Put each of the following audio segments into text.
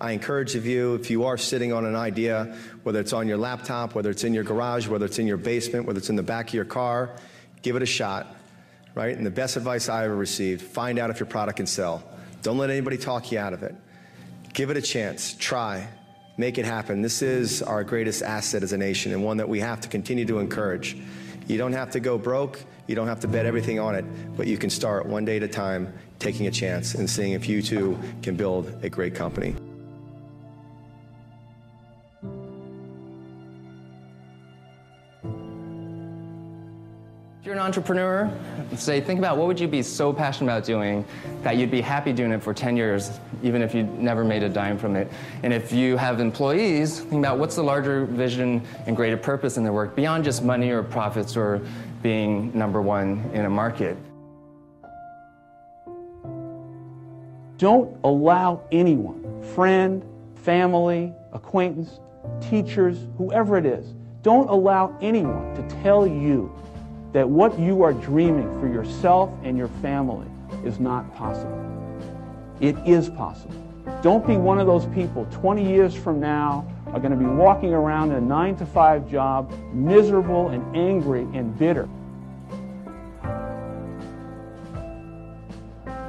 I encourage of you, if you are sitting on an idea, whether it's on your laptop, whether it's in your garage, whether it's in your basement, whether it's in the back of your car, give it a shot, right? And the best advice I ever received find out if your product can sell. Don't let anybody talk you out of it. Give it a chance, try, make it happen. This is our greatest asset as a nation and one that we have to continue to encourage. You don't have to go broke, you don't have to bet everything on it, but you can start one day at a time, taking a chance and seeing if you too can build a great company. Entrepreneur, say, think about what would you be so passionate about doing that you'd be happy doing it for 10 years, even if you never made a dime from it. And if you have employees, think about what's the larger vision and greater purpose in their work beyond just money or profits or being number one in a market. Don't allow anyone, friend, family, acquaintance, teachers, whoever it is, don't allow anyone to tell you that what you are dreaming for yourself and your family is not possible. It is possible. Don't be one of those people 20 years from now are going to be walking around in a 9 to 5 job, miserable and angry and bitter.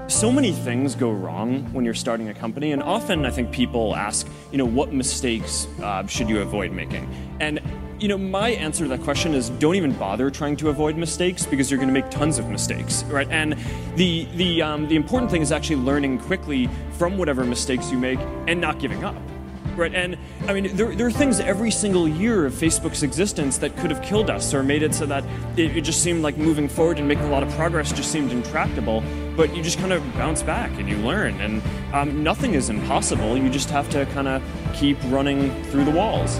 so many things go wrong when you're starting a company, and often I think people ask, you know, what mistakes uh, should you avoid making? And you know, my answer to that question is don't even bother trying to avoid mistakes because you're going to make tons of mistakes, right? And the the um, the important thing is actually learning quickly from whatever mistakes you make and not giving up. Right, and I mean, there, there are things every single year of Facebook's existence that could have killed us or made it so that it, it just seemed like moving forward and making a lot of progress just seemed intractable. But you just kind of bounce back and you learn, and um, nothing is impossible. You just have to kind of keep running through the walls.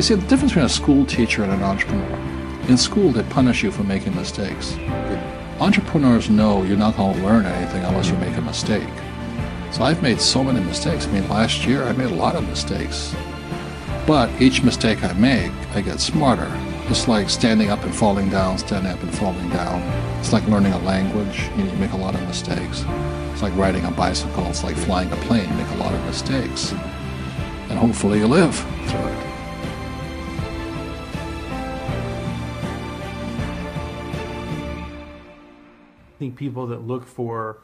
You see, the difference between a school teacher and an entrepreneur. In school, they punish you for making mistakes. Entrepreneurs know you're not going to learn anything unless you make a mistake. So I've made so many mistakes. I mean, last year I made a lot of mistakes. But each mistake I make, I get smarter. It's like standing up and falling down, standing up and falling down. It's like learning a language. You, know, you make a lot of mistakes. It's like riding a bicycle. It's like flying a plane. You make a lot of mistakes. And hopefully you live through it. Think people that look for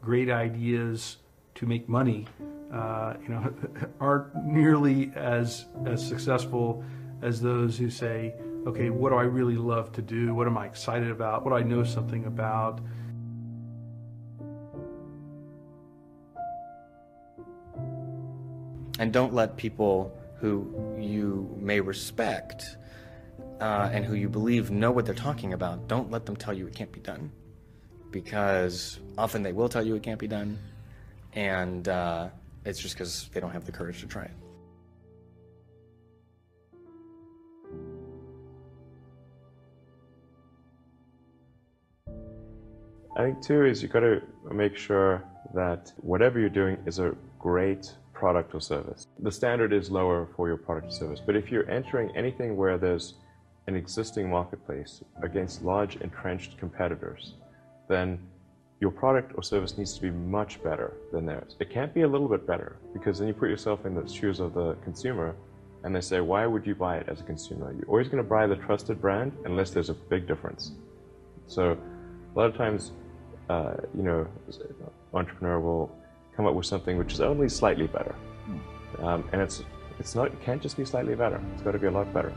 great ideas to make money, uh, you know, aren't nearly as as successful as those who say, okay, what do I really love to do? What am I excited about? What do I know something about? And don't let people who you may respect uh, and who you believe know what they're talking about, don't let them tell you it can't be done because often they will tell you it can't be done, and uh, it's just because they don't have the courage to try it. I think too is you got to make sure that whatever you're doing is a great product or service. The standard is lower for your product or service, but if you're entering anything where there's an existing marketplace against large entrenched competitors, then your product or service needs to be much better than theirs. It can't be a little bit better because then you put yourself in the shoes of the consumer and they say, why would you buy it as a consumer? You're always going to buy the trusted brand unless there's a big difference. So a lot of times, uh, you know, entrepreneur will come up with something which is only slightly better. Um, and it's, it's not, it can't just be slightly better. It's got to be a lot better.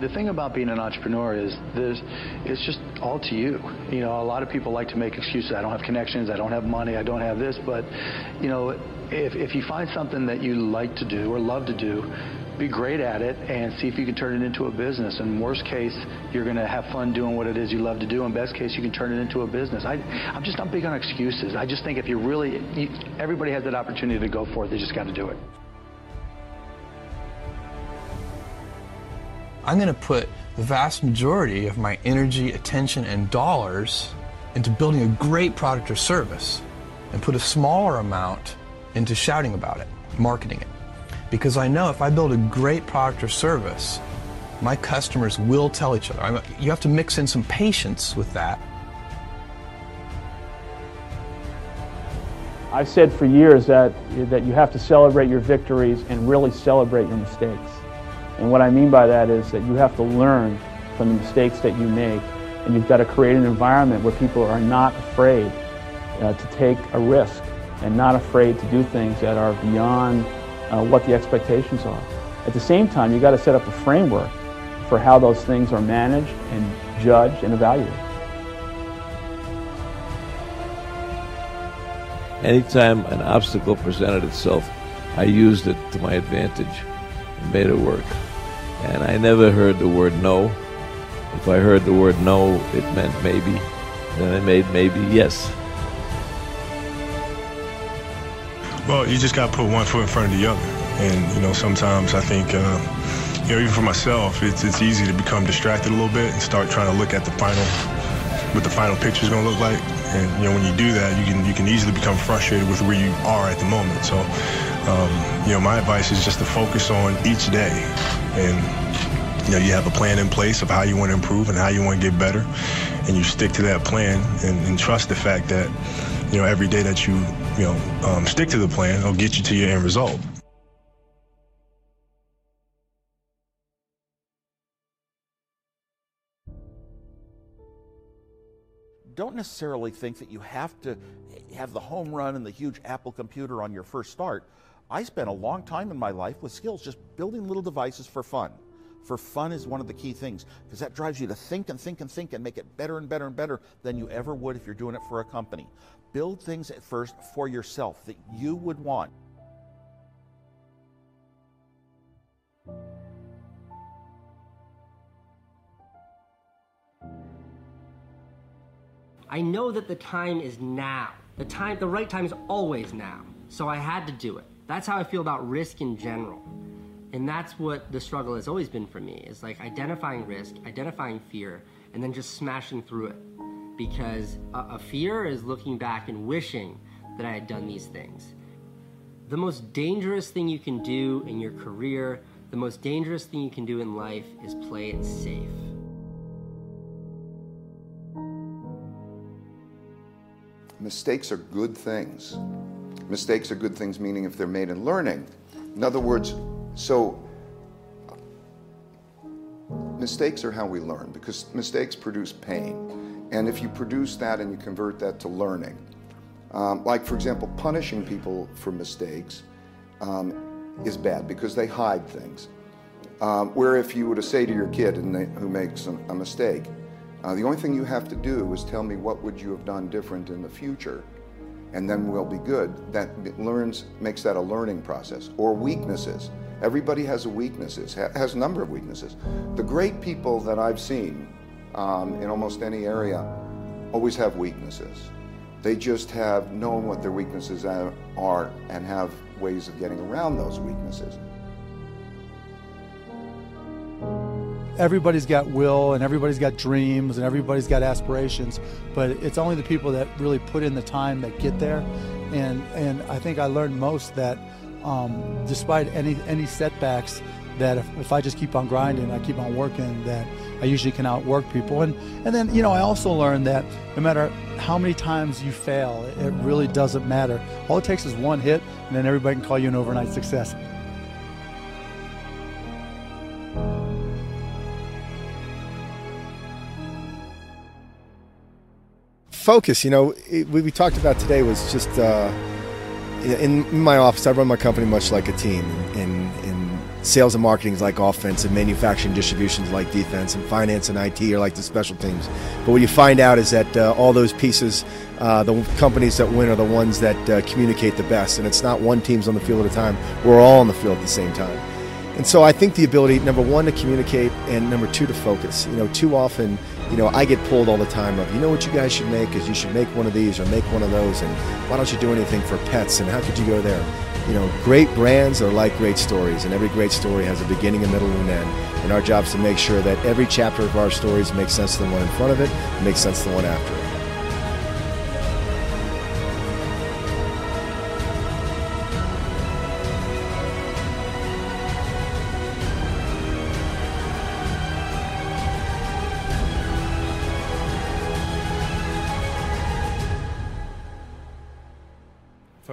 The thing about being an entrepreneur is there's, it's just all to you. You know, a lot of people like to make excuses. I don't have connections. I don't have money. I don't have this. But, you know, if, if you find something that you like to do or love to do, be great at it and see if you can turn it into a business. In worst case, you're going to have fun doing what it is you love to do. In best case, you can turn it into a business. I, I'm just not big on excuses. I just think if you're really, you, everybody has that opportunity to go for it. They just got to do it. I'm going to put the vast majority of my energy, attention, and dollars into building a great product or service and put a smaller amount into shouting about it, marketing it. Because I know if I build a great product or service, My customers will tell each other. I'm, you have to mix in some patience with that. I've said for years that, that you have to celebrate your victories and really celebrate your mistakes. And what I mean by that is that you have to learn from the mistakes that you make, and you've got to create an environment where people are not afraid uh, to take a risk and not afraid to do things that are beyond uh, what the expectations are. At the same time, you've got to set up a framework for how those things are managed and judged and evaluated. Anytime an obstacle presented itself, I used it to my advantage and made it work. And I never heard the word no. If I heard the word no, it meant maybe. Then I made maybe yes. Well, you just got to put one foot in front of the other. And, you know, sometimes I think, uh, you know, even for myself, it's, it's easy to become distracted a little bit and start trying to look at the final, what the final picture is going to look like. And, you know, when you do that, you can, you can easily become frustrated with where you are at the moment. So, um, you know, my advice is just to focus on each day. And, you know, you have a plan in place of how you want to improve and how you want to get better. And you stick to that plan and, and trust the fact that, you know, every day that you, you know, um, stick to the plan, it'll get you to your end result. Don't necessarily think that you have to have the home run and the huge Apple computer on your first start. I spent a long time in my life with skills just building little devices for fun. For fun is one of the key things because that drives you to think and think and think and make it better and better and better than you ever would if you're doing it for a company. Build things at first for yourself that you would want. I know that the time is now. The time, the right time is always now. So I had to do it. That's how I feel about risk in general. And that's what the struggle has always been for me. Is like identifying risk, identifying fear, and then just smashing through it. Because a, a fear is looking back and wishing that I had done these things. The most dangerous thing you can do in your career, the most dangerous thing you can do in life is play it safe. Mistakes are good things. Mistakes are good things, meaning if they're made in learning. In other words, so mistakes are how we learn because mistakes produce pain. And if you produce that and you convert that to learning, um, like for example, punishing people for mistakes um, is bad because they hide things. Um, where if you were to say to your kid and they, who makes a, a mistake, uh, the only thing you have to do is tell me what would you have done different in the future, and then we'll be good. That learns makes that a learning process. Or weaknesses. Everybody has a weaknesses, ha- has a number of weaknesses. The great people that I've seen um, in almost any area always have weaknesses. They just have known what their weaknesses are and have ways of getting around those weaknesses. Everybody's got will and everybody's got dreams and everybody's got aspirations, but it's only the people that really put in the time that get there. And and I think I learned most that um, despite any any setbacks, that if, if I just keep on grinding, I keep on working, that I usually can outwork people. And and then you know I also learned that no matter how many times you fail, it really doesn't matter. All it takes is one hit, and then everybody can call you an overnight success. Focus, you know, it, we talked about today was just uh, in my office. I run my company much like a team. In, in sales and marketing is like offense, and manufacturing distribution is like defense, and finance and IT are like the special teams. But what you find out is that uh, all those pieces, uh, the companies that win are the ones that uh, communicate the best, and it's not one team's on the field at a time. We're all on the field at the same time. And so I think the ability, number one, to communicate, and number two, to focus. You know, too often you know, I get pulled all the time of, you know what you guys should make is you should make one of these or make one of those, and why don't you do anything for pets, and how could you go there? You know, great brands are like great stories, and every great story has a beginning, a middle, and an end. And our job is to make sure that every chapter of our stories makes sense to the one in front of it, makes sense to the one after it.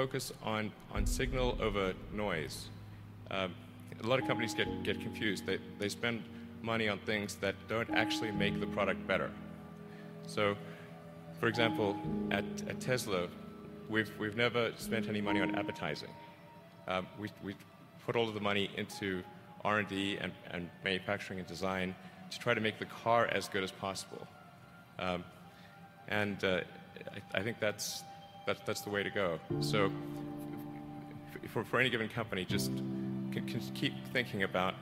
Focus on, on signal over noise. Um, a lot of companies get, get confused. They, they spend money on things that don't actually make the product better. So, for example, at, at Tesla, we've, we've never spent any money on advertising. Um, we, we put all of the money into R&D and, and manufacturing and design to try to make the car as good as possible. Um, and uh, I, I, think that's, that's, that's the way to go. So for, for any given company, just can, can keep thinking about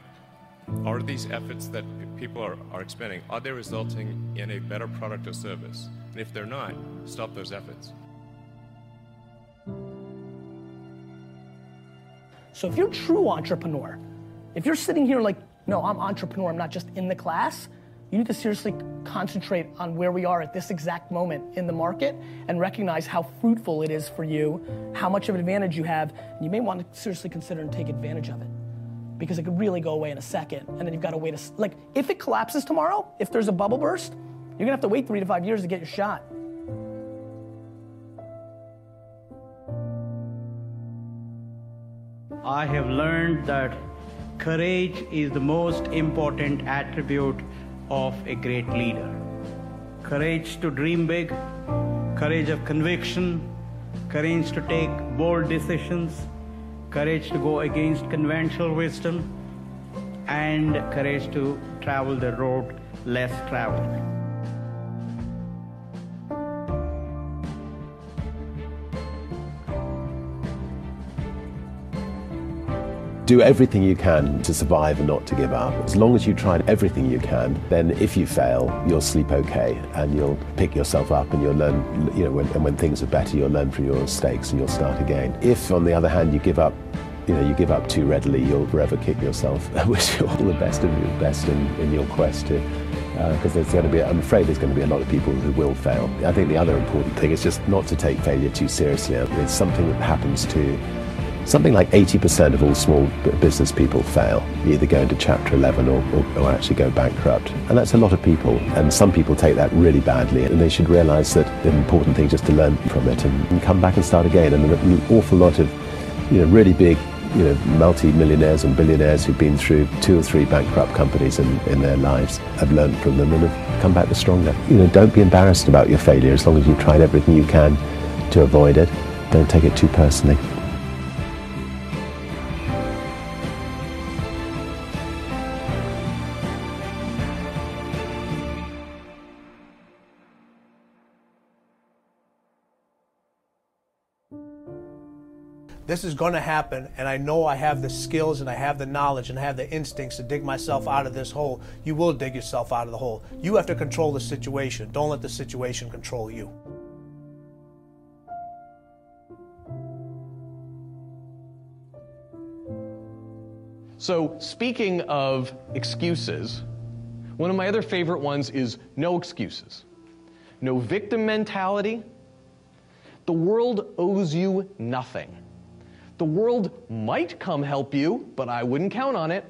are these efforts that people are, are expending, are they resulting in a better product or service? And if they're not, stop those efforts. So if you're a true entrepreneur, if you're sitting here like, no, I'm entrepreneur, I'm not just in the class, you need to seriously concentrate on where we are at this exact moment in the market and recognize how fruitful it is for you, how much of an advantage you have, and you may want to seriously consider and take advantage of it. Because it could really go away in a second, and then you've got to wait a, like, if it collapses tomorrow, if there's a bubble burst, you're gonna have to wait three to five years to get your shot. I have learned that courage is the most important attribute of a great leader. Courage to dream big, courage of conviction, courage to take bold decisions, courage to go against conventional wisdom, and courage to travel the road less traveled. Do everything you can to survive and not to give up. As long as you try everything you can, then if you fail, you'll sleep okay and you'll pick yourself up and you'll learn, you know, when, and when things are better, you'll learn from your mistakes and you'll start again. If, on the other hand, you give up you know, you give up too readily, you'll forever kick yourself. I wish you all the best of your best in, in your quest to, because uh, there's going to be, I'm afraid there's going to be a lot of people who will fail. I think the other important thing is just not to take failure too seriously. It's something that happens to something like 80% of all small business people fail, either go into Chapter 11 or, or, or, actually go bankrupt. And that's a lot of people. And some people take that really badly, and they should realize that the important thing is just to learn from it and, and come back and start again. And an awful lot of you know, really big you know, multi-millionaires and billionaires who've been through two or three bankrupt companies in, in their lives have learned from them and have come back the stronger. You know, don't be embarrassed about your failure as long as you've tried everything you can to avoid it. Don't take it too personally. This is going to happen and I know I have the skills and I have the knowledge and I have the instincts to dig myself out of this hole, you will dig yourself out of the hole. You have to control the situation. Don't let the situation control you. So, speaking of excuses, one of my other favorite ones is no excuses. No victim mentality. The world owes you nothing. The world might come help you, but I wouldn't count on it.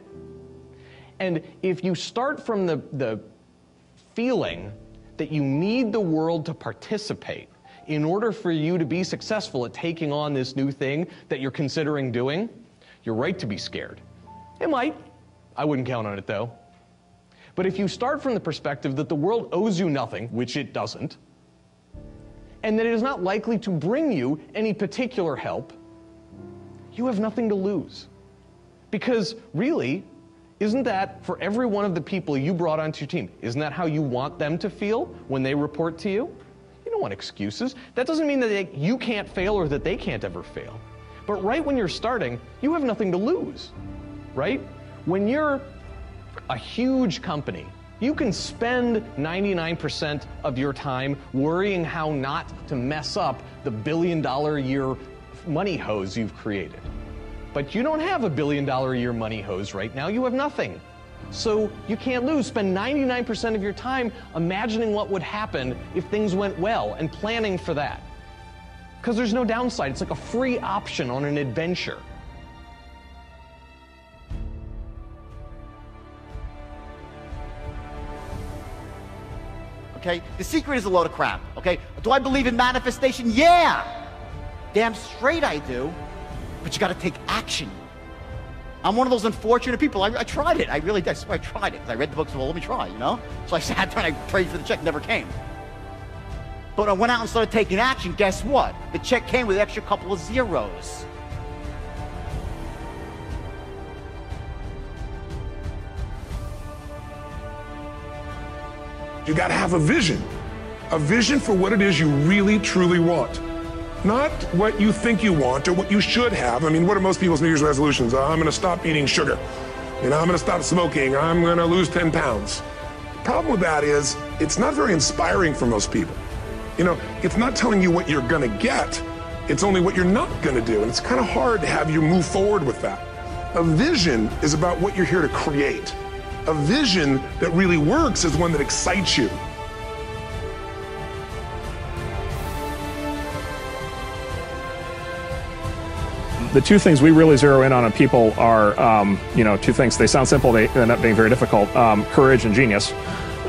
And if you start from the, the feeling that you need the world to participate in order for you to be successful at taking on this new thing that you're considering doing, you're right to be scared. It might. I wouldn't count on it though. But if you start from the perspective that the world owes you nothing, which it doesn't, and that it is not likely to bring you any particular help, you have nothing to lose. Because really, isn't that for every one of the people you brought onto your team, isn't that how you want them to feel when they report to you? You don't want excuses. That doesn't mean that they, you can't fail or that they can't ever fail. But right when you're starting, you have nothing to lose, right? When you're a huge company, you can spend 99% of your time worrying how not to mess up the billion dollar year money hose you've created. But you don't have a billion dollar a year money hose right now. You have nothing. So you can't lose. Spend 99% of your time imagining what would happen if things went well and planning for that. Because there's no downside. It's like a free option on an adventure. Okay? The secret is a load of crap. Okay? Do I believe in manifestation? Yeah! Damn straight I do. But you got to take action. I'm one of those unfortunate people. I, I tried it. I really did. I swear I tried it. I read the books. Well, let me try, you know? So I sat there and I prayed for the check. Never came. But I went out and started taking action. Guess what? The check came with an extra couple of zeros. You got to have a vision, a vision for what it is you really, truly want. Not what you think you want or what you should have. I mean, what are most people's New Year's resolutions? Uh, I'm going to stop eating sugar. You know, I'm going to stop smoking. I'm going to lose 10 pounds. The problem with that is it's not very inspiring for most people. You know, it's not telling you what you're going to get. It's only what you're not going to do. And it's kind of hard to have you move forward with that. A vision is about what you're here to create. A vision that really works is one that excites you. The two things we really zero in on in people are, um, you know, two things. They sound simple, they end up being very difficult. Um, courage and genius.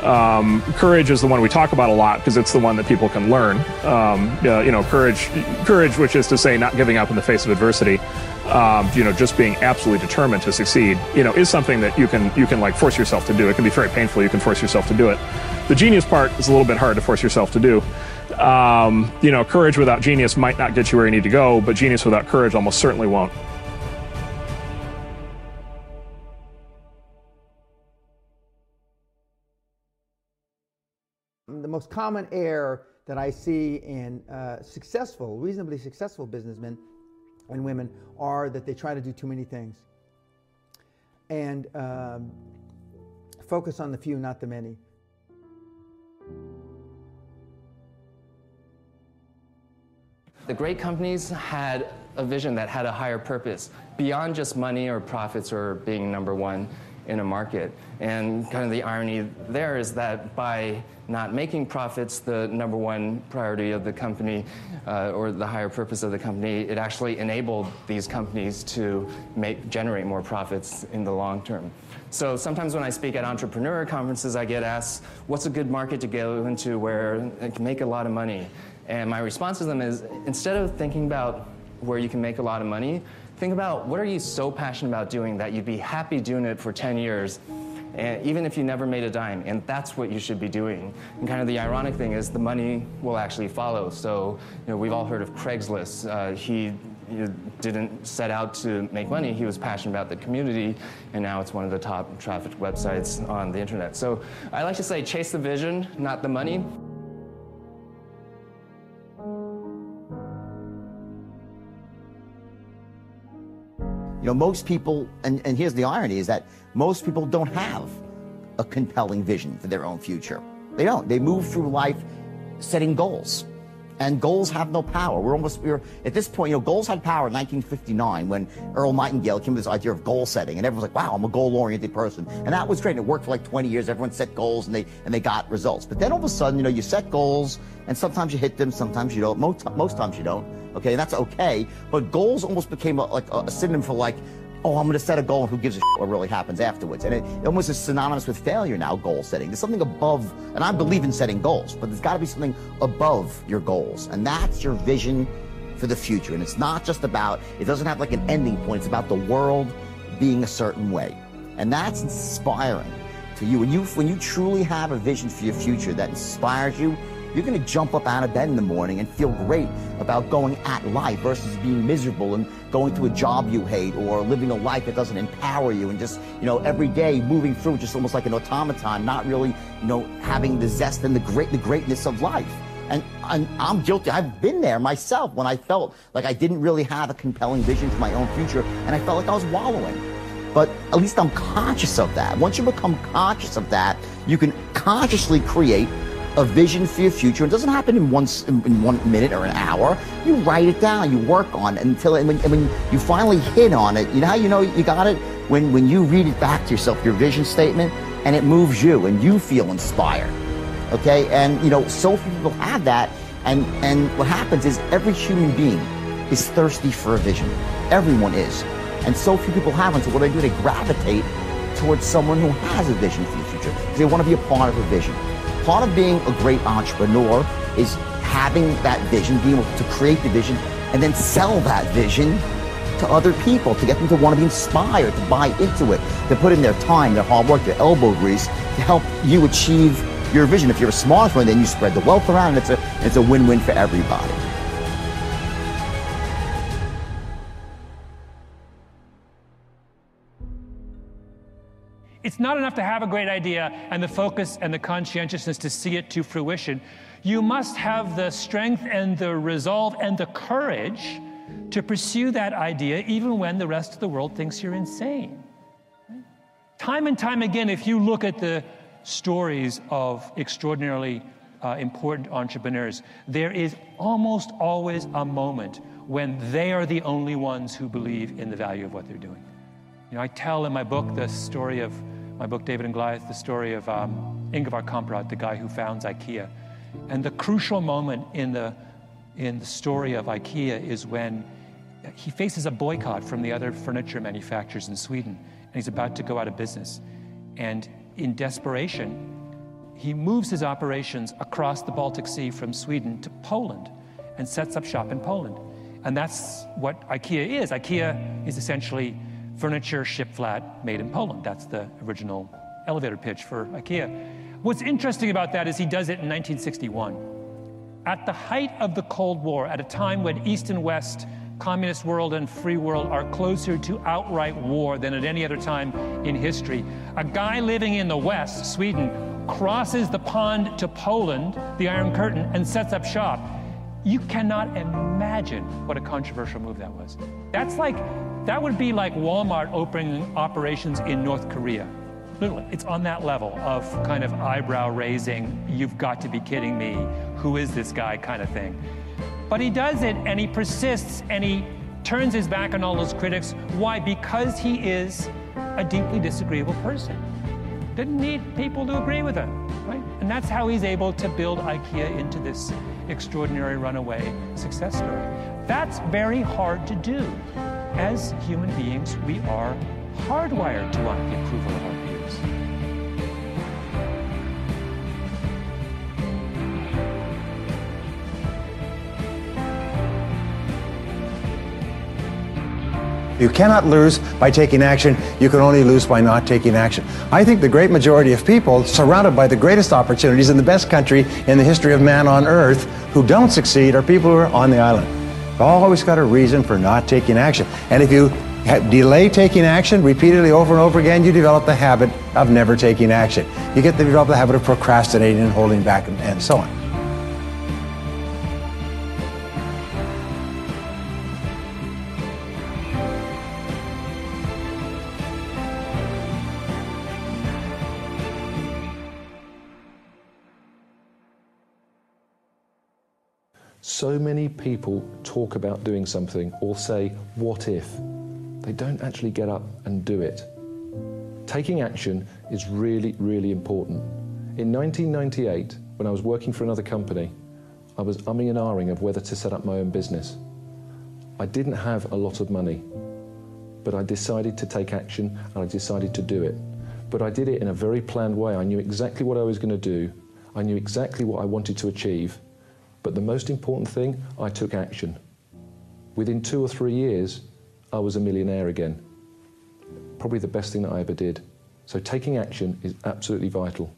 Um, courage is the one we talk about a lot because it's the one that people can learn. Um, uh, you know, courage, courage, which is to say, not giving up in the face of adversity. Um, you know, just being absolutely determined to succeed. You know, is something that you can you can like force yourself to do. It can be very painful. You can force yourself to do it. The genius part is a little bit hard to force yourself to do. Um, you know, courage without genius might not get you where you need to go, but genius without courage almost certainly won't. The most common error that I see in uh, successful, reasonably successful businessmen and women are that they try to do too many things and um, focus on the few, not the many. The great companies had a vision that had a higher purpose beyond just money or profits or being number one in a market. And kind of the irony there is that by not making profits the number one priority of the company uh, or the higher purpose of the company, it actually enabled these companies to make, generate more profits in the long term. So sometimes when I speak at entrepreneur conferences, I get asked, what's a good market to go into where it can make a lot of money? And my response to them is instead of thinking about where you can make a lot of money, think about what are you so passionate about doing that you'd be happy doing it for 10 years and even if you never made a dime, and that's what you should be doing. And kind of the ironic thing is the money will actually follow. So, you know, we've all heard of Craigslist. Uh, he didn't set out to make money. He was passionate about the community, and now it's one of the top trafficked websites on the internet. So I like to say chase the vision, not the money. You know, most people, and, and here's the irony, is that most people don't have a compelling vision for their own future. They don't. They move through life setting goals. And goals have no power. We're almost, we're, at this point, you know, goals had power in 1959 when Earl Nightingale came with this idea of goal setting. And everyone's like, wow, I'm a goal oriented person. And that was great. And it worked for like 20 years. Everyone set goals and they, and they got results. But then all of a sudden, you know, you set goals and sometimes you hit them, sometimes you don't. Most, most times you don't. Okay. And that's okay. But goals almost became a, like a synonym for like, oh, I'm going to set a goal and who gives a shit what really happens afterwards. And it, it almost is synonymous with failure now, goal setting. There's something above, and I believe in setting goals, but there's got to be something above your goals. And that's your vision for the future. And it's not just about, it doesn't have like an ending point. It's about the world being a certain way. And that's inspiring to you. When you, when you truly have a vision for your future that inspires you, you're going to jump up out of bed in the morning and feel great about going at life versus being miserable and going to a job you hate or living a life that doesn't empower you and just, you know, every day moving through just almost like an automaton, not really, you know, having the zest and the great, the greatness of life. And I'm, I'm, guilty. I've been there myself when I felt like I didn't really have a compelling vision for my own future and I felt like I was wallowing. But at least I'm conscious of that. Once you become conscious of that, you can consciously create a vision for your future. It doesn't happen in one, in one minute or an hour. You write it down, you work on it until and when, and when you finally hit on it, you know how you know you got it? When, when you read it back to yourself, your vision statement, and it moves you and you feel inspired. Okay? And, you know, so few people have that. And, and what happens is every human being is thirsty for a vision. Everyone is. And so few people have one. So what do they do? They gravitate towards someone who has a vision for the future. They want to be a part of a vision part of being a great entrepreneur is having that vision, being able to create the vision and then sell that vision to other people to get them to want to be inspired, to buy into it, to put in their time, their hard work, their elbow grease to help you achieve your vision. If you're a smart one, then you spread the wealth around and it's a, it's a win-win for everybody. It's not enough to have a great idea and the focus and the conscientiousness to see it to fruition. You must have the strength and the resolve and the courage to pursue that idea even when the rest of the world thinks you're insane. Time and time again, if you look at the stories of extraordinarily uh, important entrepreneurs, there is almost always a moment when they are the only ones who believe in the value of what they're doing. You know, I tell in my book the story of my book, David and Goliath, the story of um, Ingvar Kamprad, the guy who founds IKEA. And the crucial moment in the, in the story of IKEA is when he faces a boycott from the other furniture manufacturers in Sweden, and he's about to go out of business. And in desperation, he moves his operations across the Baltic Sea from Sweden to Poland and sets up shop in Poland. And that's what IKEA is. IKEA is essentially furniture ship flat made in Poland. That's the original elevator pitch for IKEA. What's interesting about that is he does it in 1961. At the height of the Cold War, at a time when East and West, communist world and free world are closer to outright war than at any other time in history, a guy living in the West, Sweden, crosses the pond to Poland, the Iron Curtain, and sets up shop. You cannot imagine what a controversial move that was. That's like that would be like Walmart opening operations in North Korea. Literally, it's on that level of kind of eyebrow raising, you've got to be kidding me, who is this guy kind of thing. But he does it and he persists and he turns his back on all those critics. Why? Because he is a deeply disagreeable person. Didn't need people to agree with him, right? And that's how he's able to build IKEA into this extraordinary runaway success story. That's very hard to do as human beings, we are hardwired to want the approval of our You cannot lose by taking action. You can only lose by not taking action. I think the great majority of people, surrounded by the greatest opportunities in the best country in the history of man on earth, who don't succeed are people who are on the island always got a reason for not taking action. And if you delay taking action repeatedly over and over again, you develop the habit of never taking action. You get to develop the habit of procrastinating and holding back and, and so on. So many people talk about doing something or say, what if? They don't actually get up and do it. Taking action is really, really important. In 1998, when I was working for another company, I was umming and ahhing of whether to set up my own business. I didn't have a lot of money, but I decided to take action and I decided to do it. But I did it in a very planned way. I knew exactly what I was going to do. I knew exactly what I wanted to achieve. But the most important thing, I took action. Within two or three years, I was a millionaire again. Probably the best thing that I ever did. So taking action is absolutely vital.